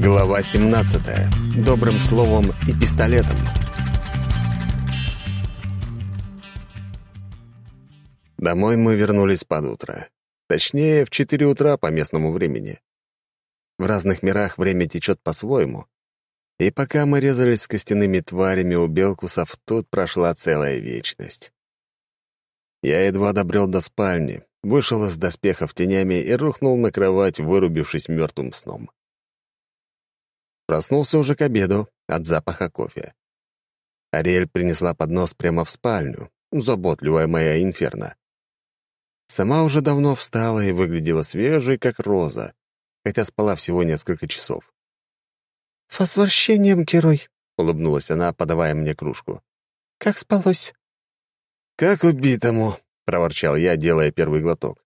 Глава 17. Добрым словом и пистолетом. Домой мы вернулись под утро. Точнее, в 4 утра по местному времени. В разных мирах время течет по-своему. И пока мы резались с костяными тварями у Белкусов, тут прошла целая вечность. Я едва добрел до спальни, вышел из доспехов тенями и рухнул на кровать, вырубившись мертвым сном. Проснулся уже к обеду от запаха кофе. Ариэль принесла поднос прямо в спальню, заботливая моя инферно. Сама уже давно встала и выглядела свежей, как роза, хотя спала всего несколько часов. «С возвращением, герой!» — улыбнулась она, подавая мне кружку. «Как спалось?» «Как убитому!» — проворчал я, делая первый глоток.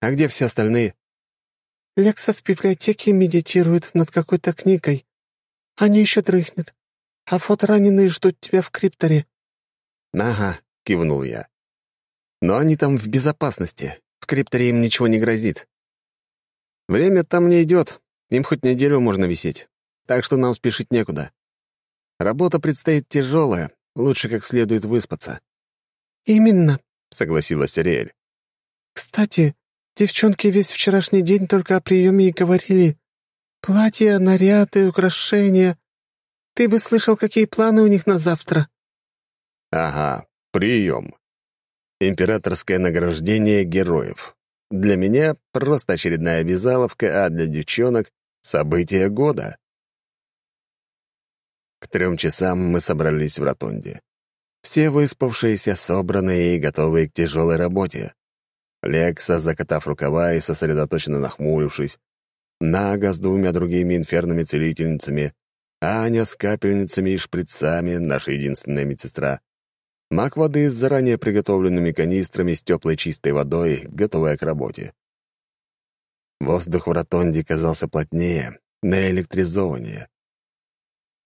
«А где все остальные?» «Лекса в библиотеке медитирует над какой-то книгой. Аня еще дрыхнет. А фотораненые ждут тебя в крипторе». «Ага», — кивнул я. «Но они там в безопасности. В крипторе им ничего не грозит. Время там не идет. Им хоть неделю можно висеть. Так что нам спешить некуда. Работа предстоит тяжелая. Лучше как следует выспаться». «Именно», — согласилась Ариэль. «Кстати, девчонки весь вчерашний день только о приеме и говорили. Платья, наряды, украшения. Ты бы слышал, какие планы у них на завтра». «Ага, прием. Императорское награждение героев. Для меня просто очередная обязаловка, а для девчонок — событие года». К трем часам мы собрались в ротонде. Все выспавшиеся, собранные и готовые к тяжелой работе. Лекса, закатав рукава и сосредоточенно нахмурившись, Нага с двумя другими инферными целительницами, Аня с капельницами и шприцами, наша единственная медсестра, маг воды с заранее приготовленными канистрами с теплой чистой водой, готовая к работе. Воздух в ротонде казался плотнее, наэлектризованнее.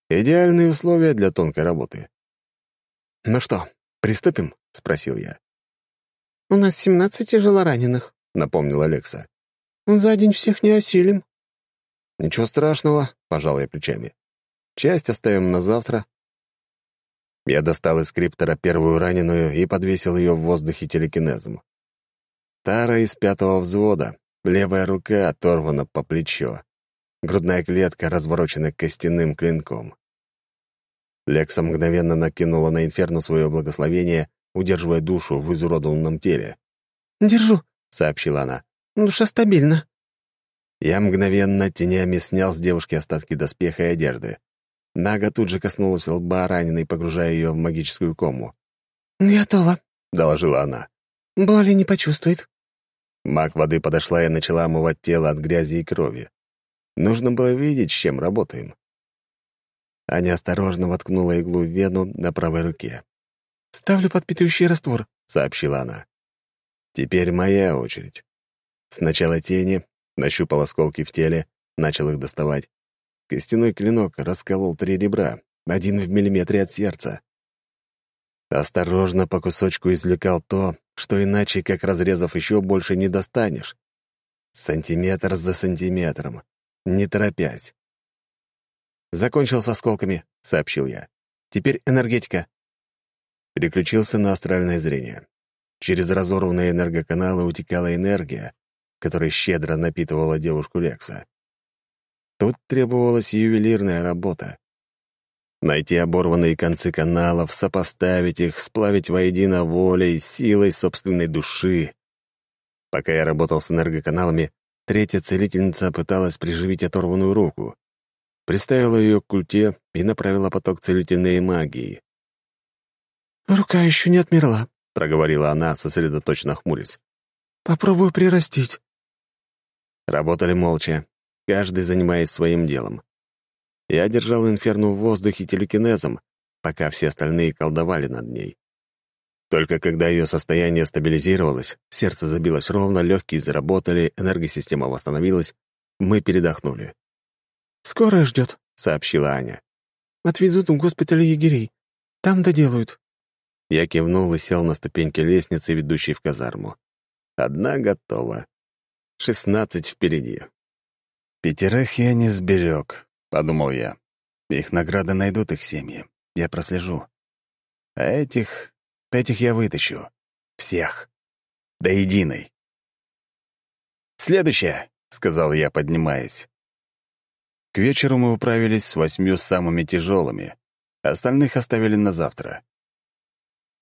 Идеальные условия для тонкой работы. «Ну что, приступим?» — спросил я. «У нас семнадцать тяжелораненых», — напомнил Алекса. «За день всех не осилим». «Ничего страшного», — пожал я плечами. «Часть оставим на завтра». Я достал из криптора первую раненую и подвесил ее в воздухе телекинезом. Тара из пятого взвода, левая рука оторвана по плечо, грудная клетка разворочена костяным клинком. Лекса мгновенно накинула на инферну свое благословение, удерживая душу в изуродованном теле. «Держу», — сообщила она. «Душа стабильна». Я мгновенно тенями снял с девушки остатки доспеха и одежды. Нага тут же коснулась лба раненой, погружая ее в магическую кому. «Готово», — доложила она. «Боли не почувствует». Маг воды подошла и начала омывать тело от грязи и крови. Нужно было видеть, с чем работаем. Аня осторожно воткнула иглу в вену на правой руке. «Ставлю подпитывающий раствор», — сообщила она. «Теперь моя очередь. Сначала тени, нащупал осколки в теле, начал их доставать. Костяной клинок расколол три ребра, один в миллиметре от сердца. Осторожно по кусочку извлекал то, что иначе, как разрезав еще больше, не достанешь. Сантиметр за сантиметром, не торопясь. «Закончил с осколками», — сообщил я. «Теперь энергетика». Переключился на астральное зрение. Через разорванные энергоканалы утекала энергия, которая щедро напитывала девушку Лекса. Тут требовалась ювелирная работа. Найти оборванные концы каналов, сопоставить их, сплавить воедино волей, силой собственной души. Пока я работал с энергоканалами, третья целительница пыталась приживить оторванную руку приставила ее к культе и направила поток целительной магии. «Рука еще не отмерла», — проговорила она, сосредоточенно хмурясь. «Попробую прирастить». Работали молча, каждый занимаясь своим делом. Я держал инферну в воздухе телекинезом, пока все остальные колдовали над ней. Только когда ее состояние стабилизировалось, сердце забилось ровно, легкие заработали, энергосистема восстановилась, мы передохнули. «Скорая ждет», — сообщила Аня. «Отвезут в госпиталь егерей. Там доделают». Я кивнул и сел на ступеньки лестницы, ведущей в казарму. Одна готова. Шестнадцать впереди. «Пятерых я не сберег», — подумал я. «Их награды найдут их семьи. Я прослежу. А этих... этих я вытащу. Всех. До единой». «Следующее», — сказал я, поднимаясь. К вечеру мы управились с восьмью самыми тяжелыми. Остальных оставили на завтра.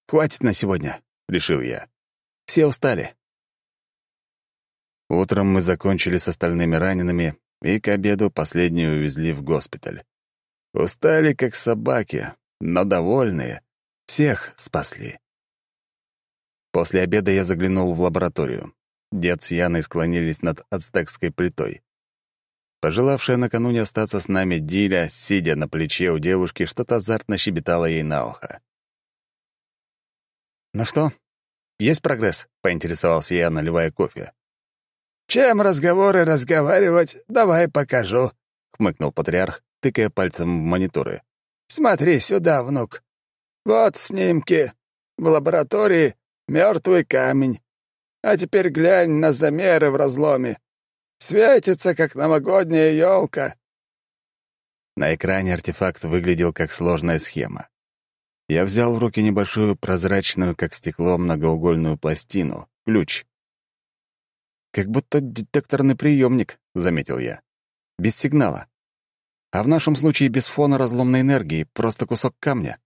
«Хватит на сегодня», — решил я. «Все устали». Утром мы закончили с остальными ранеными, и к обеду последнюю увезли в госпиталь. Устали, как собаки, но довольные. Всех спасли. После обеда я заглянул в лабораторию. Дед с Яной склонились над ацтекской плитой. Пожелавшая накануне остаться с нами Диля, сидя на плече у девушки, что-то азартно щебетала ей на ухо. «Ну что, есть прогресс?» — поинтересовался я, наливая кофе. «Чем разговоры разговаривать, давай покажу», — хмыкнул патриарх, тыкая пальцем в мониторы. «Смотри сюда, внук. Вот снимки. В лаборатории мертвый камень. А теперь глянь на замеры в разломе. Светится, как новогодняя елка. На экране артефакт выглядел как сложная схема. Я взял в руки небольшую прозрачную, как стекло, многоугольную пластину, ключ. «Как будто детекторный приемник», — заметил я. «Без сигнала. А в нашем случае без фона разломной энергии, просто кусок камня.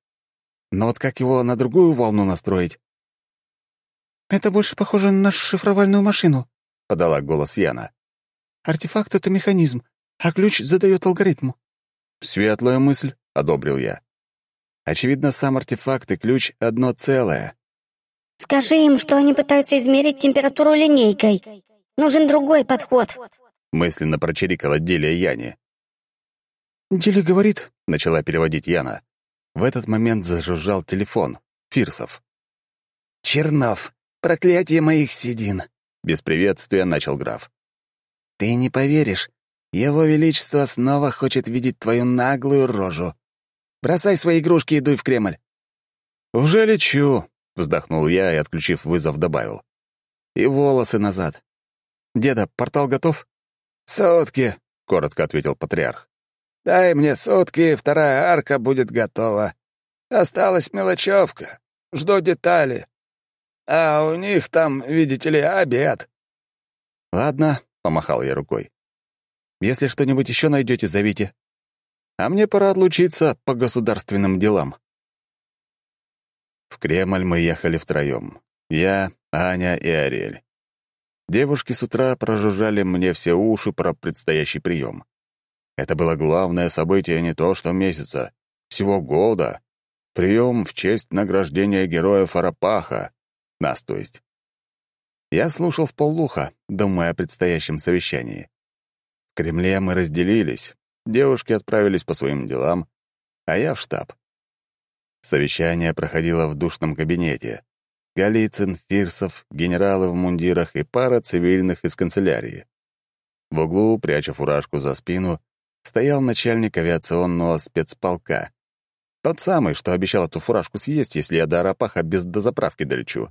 Но вот как его на другую волну настроить?» «Это больше похоже на шифровальную машину», — подала голос Яна. Артефакт — это механизм, а ключ задает алгоритм». «Светлая мысль», — одобрил я. «Очевидно, сам артефакт и ключ — одно целое». «Скажи им, что они пытаются измерить температуру линейкой. Нужен другой подход», — мысленно прочирикала Дилия Яне. «Диля говорит», — начала переводить Яна. В этот момент зажужжал телефон. Фирсов. «Чернов, проклятие моих седин!» Без приветствия начал граф. Ты не поверишь, его Величество снова хочет видеть твою наглую рожу. Бросай свои игрушки и дуй в Кремль». «Уже лечу», — вздохнул я и, отключив вызов, добавил. «И волосы назад. Деда, портал готов?» «Сутки», — коротко ответил патриарх. «Дай мне сутки, и вторая арка будет готова. Осталась мелочевка. Жду детали. А у них там, видите ли, обед». «Ладно, — помахал я рукой. «Если что-нибудь еще найдете, зовите. А мне пора отлучиться по государственным делам». В Кремль мы ехали втроем. Я, Аня и Ариэль. Девушки с утра прожужжали мне все уши про предстоящий прием. Это было главное событие не то что месяца, всего года. Прием в честь награждения героя Фарапаха. Нас, то есть. Я слушал в полуха, думая о предстоящем совещании. В Кремле мы разделились. Девушки отправились по своим делам, а я в штаб. Совещание проходило в душном кабинете. Голицын, Фирсов, генералы в мундирах и пара цивильных из канцелярии. В углу, пряча фуражку за спину, стоял начальник авиационного спецполка. Тот самый, что обещал эту фуражку съесть, если я до Арапаха без дозаправки долечу.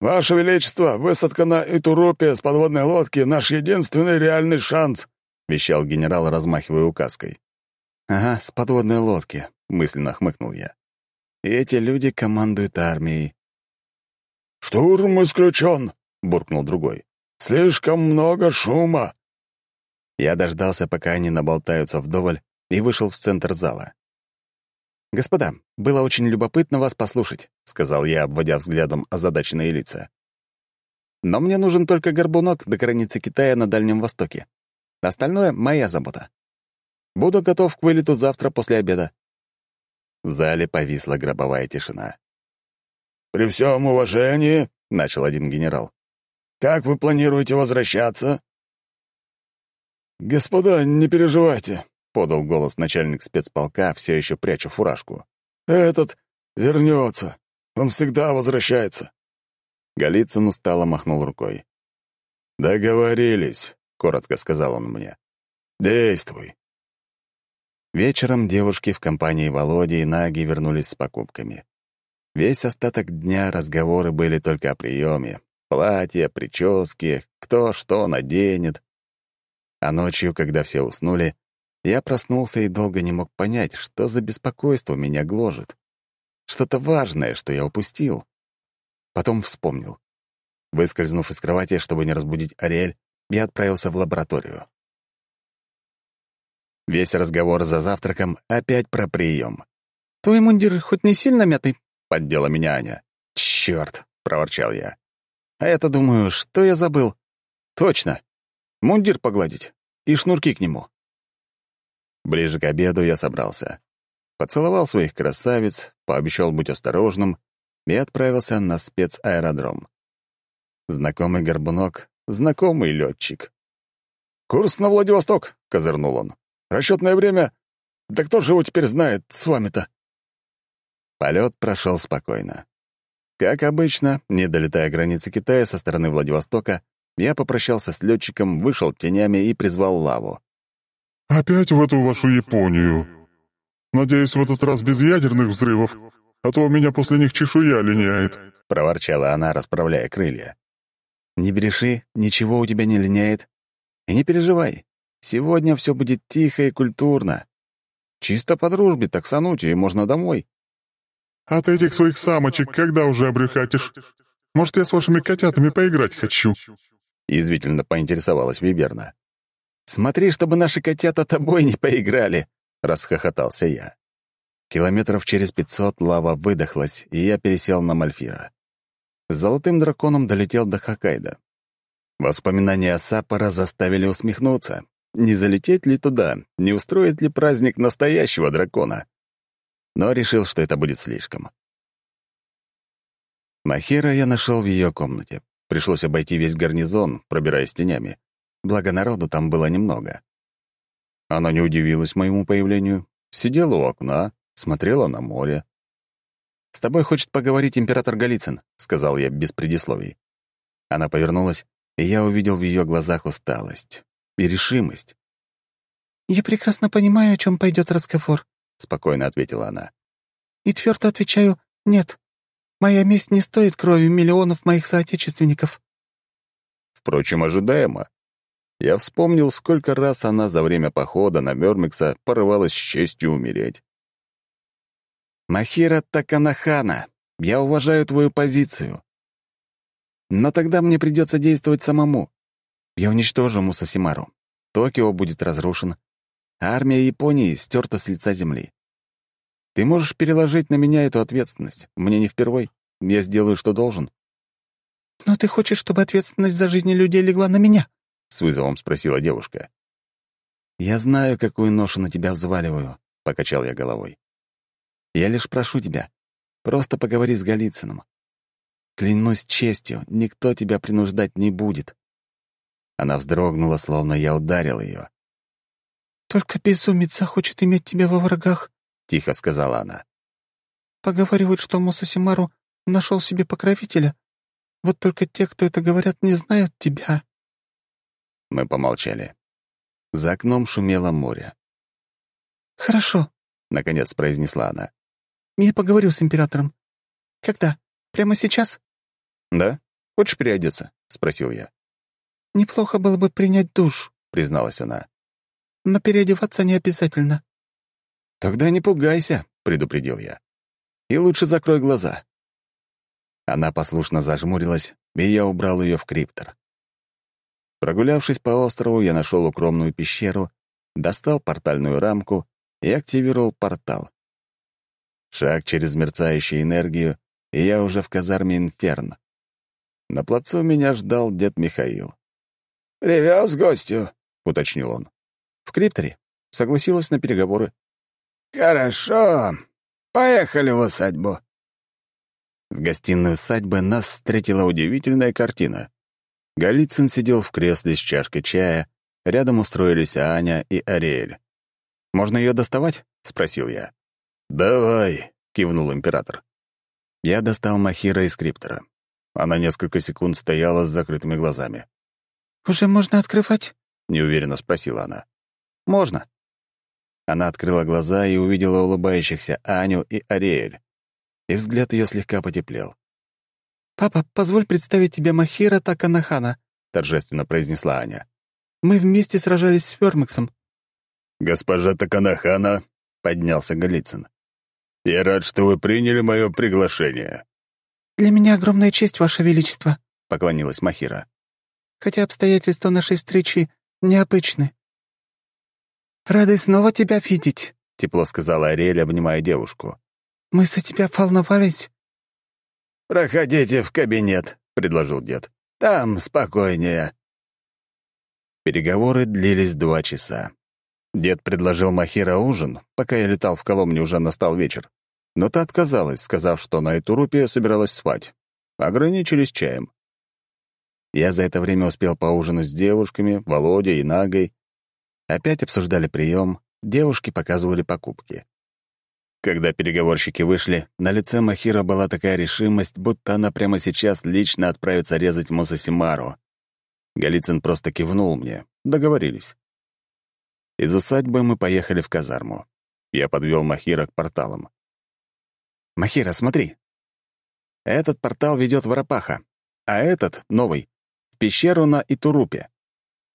«Ваше Величество, высадка на Итурупе с подводной лодки — наш единственный реальный шанс», — вещал генерал, размахивая указкой. «Ага, с подводной лодки», — мысленно хмыкнул я. «И эти люди командуют армией». «Штурм исключен», — буркнул другой. «Слишком много шума». Я дождался, пока они наболтаются вдоволь, и вышел в центр зала. «Господа, было очень любопытно вас послушать», — сказал я, обводя взглядом озадаченные лица. «Но мне нужен только горбунок до границы Китая на Дальнем Востоке. Остальное — моя забота. Буду готов к вылету завтра после обеда». В зале повисла гробовая тишина. «При всем уважении», — начал один генерал, — «как вы планируете возвращаться?» «Господа, не переживайте подал голос начальник спецполка, все еще пряча фуражку. «Этот вернется. Он всегда возвращается». Голицын устало махнул рукой. «Договорились», — коротко сказал он мне. «Действуй». Вечером девушки в компании Володи и Наги вернулись с покупками. Весь остаток дня разговоры были только о приеме. Платья, прически, кто что наденет. А ночью, когда все уснули, я проснулся и долго не мог понять, что за беспокойство меня гложет. Что-то важное, что я упустил. Потом вспомнил. Выскользнув из кровати, чтобы не разбудить Ариэль, я отправился в лабораторию. Весь разговор за завтраком опять про прием. «Твой мундир хоть не сильно мятый?» — поддела меня Аня. «Чёрт!» — проворчал я. «А я-то думаю, что я забыл?» «Точно! Мундир погладить и шнурки к нему». Ближе к обеду я собрался. Поцеловал своих красавиц, пообещал быть осторожным и отправился на спецаэродром. Знакомый горбунок, знакомый летчик. «Курс на Владивосток», — козырнул он. «Расчетное время? Да кто же его теперь знает с вами-то?» Полет прошел спокойно. Как обычно, не долетая границы Китая со стороны Владивостока, я попрощался с летчиком, вышел тенями и призвал лаву. «Опять в эту вашу Японию. Надеюсь, в этот раз без ядерных взрывов, а то у меня после них чешуя линяет», — проворчала она, расправляя крылья. «Не бреши, ничего у тебя не линяет. И не переживай, сегодня все будет тихо и культурно. Чисто по дружбе, так санути, и можно домой». «От этих своих самочек когда уже обрюхатишь? Может, я с вашими котятами поиграть хочу?» Язвительно поинтересовалась Виберна. «Смотри, чтобы наши котята тобой не поиграли!» — расхохотался я. Километров через пятьсот лава выдохлась, и я пересел на Мальфира. С золотым драконом долетел до Хоккайдо. Воспоминания о Саппора заставили усмехнуться. Не залететь ли туда, не устроить ли праздник настоящего дракона? Но решил, что это будет слишком. Махера я нашел в ее комнате. Пришлось обойти весь гарнизон, пробираясь тенями благо народу там было немного. Она не удивилась моему появлению, сидела у окна, смотрела на море. «С тобой хочет поговорить император Голицын», — сказал я без предисловий. Она повернулась, и я увидел в ее глазах усталость и решимость. «Я прекрасно понимаю, о чем пойдет разговор», — спокойно ответила она. «И твердо отвечаю «нет». Моя месть не стоит крови миллионов моих соотечественников». Впрочем, ожидаемо. Я вспомнил, сколько раз она за время похода на Мёрмикса порывалась с честью умереть. «Махира Таканахана, я уважаю твою позицию. Но тогда мне придется действовать самому. Я уничтожу Мусасимару. Токио будет разрушен. армия Японии стерта с лица земли. Ты можешь переложить на меня эту ответственность. Мне не впервой. Я сделаю, что должен». «Но ты хочешь, чтобы ответственность за жизни людей легла на меня?» — с вызовом спросила девушка. «Я знаю, какую ношу на тебя взваливаю», — покачал я головой. «Я лишь прошу тебя, просто поговори с Голицыным. Клянусь честью, никто тебя принуждать не будет». Она вздрогнула, словно я ударил ее. «Только безумец захочет иметь тебя во врагах», — тихо сказала она. «Поговаривают, что Мусасимару нашел себе покровителя. Вот только те, кто это говорят, не знают тебя». Мы помолчали. За окном шумело море. «Хорошо», — наконец произнесла она. «Я поговорю с императором. Когда? Прямо сейчас?» «Да? Хочешь переодеться?» — спросил я. «Неплохо было бы принять душ», — призналась она. «Но переодеваться не обязательно». «Тогда не пугайся», — предупредил я. «И лучше закрой глаза». Она послушно зажмурилась, и я убрал ее в криптор. Прогулявшись по острову, я нашел укромную пещеру, достал портальную рамку и активировал портал. Шаг через мерцающую энергию, и я уже в казарме «Инферн». На плацу меня ждал дед Михаил. «Привез гостю», — уточнил он. «В крипторе. Согласилась на переговоры». «Хорошо. Поехали в усадьбу». В гостиной усадьбы нас встретила удивительная картина. Голицын сидел в кресле с чашкой чая, рядом устроились Аня и Ариэль. «Можно ее доставать?» — спросил я. «Давай», — кивнул император. Я достал Махира из криптора. Она несколько секунд стояла с закрытыми глазами. «Уже можно открывать?» — неуверенно спросила она. «Можно». Она открыла глаза и увидела улыбающихся Аню и Ариэль. И взгляд ее слегка потеплел. «Папа, позволь представить тебе Махира Таканахана», — торжественно произнесла Аня. Мы вместе сражались с Фермексом». «Госпожа Таканахана», — поднялся Голицын. «Я рад, что вы приняли мое приглашение». «Для меня огромная честь, Ваше Величество», — поклонилась Махира. «Хотя обстоятельства нашей встречи необычны». «Рады снова тебя видеть», — тепло сказала Ариэль, обнимая девушку. «Мы за тебя волновались». «Проходите в кабинет», — предложил дед. «Там спокойнее». Переговоры длились два часа. Дед предложил Махира ужин, пока я летал в Коломне, уже настал вечер. Но та отказалась, сказав, что на эту рупе собиралась спать. Ограничились чаем. Я за это время успел поужинать с девушками, Володей и Нагой. Опять обсуждали прием, девушки показывали покупки. Когда переговорщики вышли, на лице Махира была такая решимость, будто она прямо сейчас лично отправится резать Мусасимару. Голицын просто кивнул мне. Договорились. Из усадьбы мы поехали в казарму. Я подвел Махира к порталам. «Махира, смотри. Этот портал ведет в Арапаха, а этот, новый, в пещеру на Итурупе.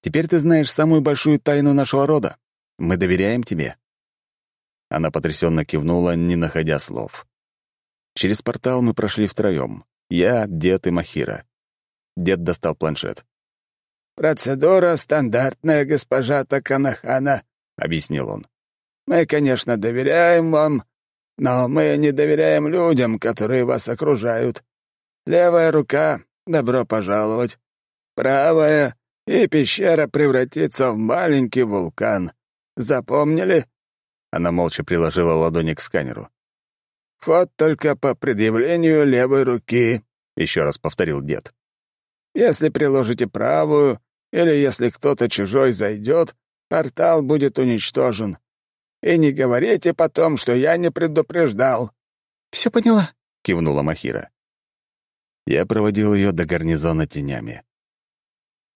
Теперь ты знаешь самую большую тайну нашего рода. Мы доверяем тебе». Она потрясенно кивнула, не находя слов. Через портал мы прошли втроем. Я, дед и Махира. Дед достал планшет. «Процедура стандартная, госпожа Таканахана», — объяснил он. «Мы, конечно, доверяем вам, но мы не доверяем людям, которые вас окружают. Левая рука — добро пожаловать. Правая — и пещера превратится в маленький вулкан. Запомнили?» Она молча приложила ладони к сканеру. «Вход только по предъявлению левой руки», — еще раз повторил дед. «Если приложите правую, или если кто-то чужой зайдет, портал будет уничтожен. И не говорите потом, что я не предупреждал». «Все поняла», — кивнула Махира. Я проводил ее до гарнизона тенями.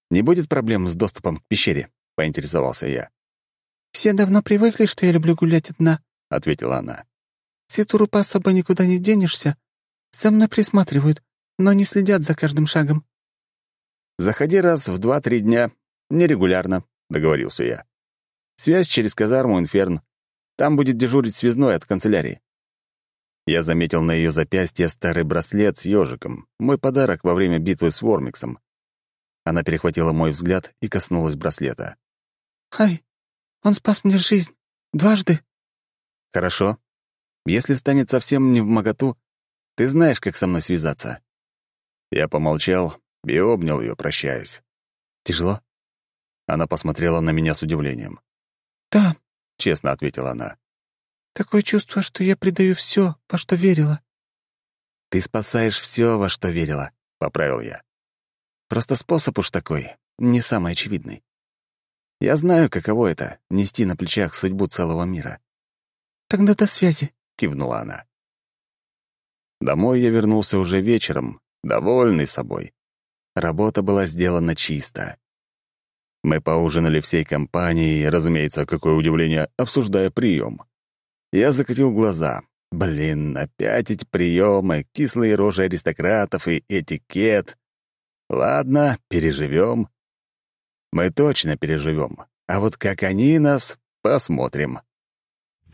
«Не будет проблем с доступом к пещере?» — поинтересовался я. «Все давно привыкли, что я люблю гулять одна», — ответила она. «С Итурупа особо никуда не денешься. За мной присматривают, но не следят за каждым шагом». «Заходи раз в два-три дня. Нерегулярно», — договорился я. «Связь через казарму «Инферн». Там будет дежурить связной от канцелярии». Я заметил на ее запястье старый браслет с ежиком, мой подарок во время битвы с Вормиксом. Она перехватила мой взгляд и коснулась браслета. «Ай, он спас мне жизнь. Дважды». «Хорошо. Если станет совсем не в моготу, ты знаешь, как со мной связаться». Я помолчал и обнял ее, прощаясь. «Тяжело?» Она посмотрела на меня с удивлением. «Да», — честно ответила она. «Такое чувство, что я предаю все, во что верила». «Ты спасаешь все, во что верила», — поправил я. «Просто способ уж такой, не самый очевидный. Я знаю, каково это — нести на плечах судьбу целого мира». «Тогда до связи», — кивнула она. Домой я вернулся уже вечером, довольный собой. Работа была сделана чисто. Мы поужинали всей компанией, разумеется, какое удивление, обсуждая прием. Я закатил глаза. Блин, опять эти приемы, кислые рожи аристократов и этикет. Ладно, переживем. Мы точно переживем. А вот как они нас, посмотрим.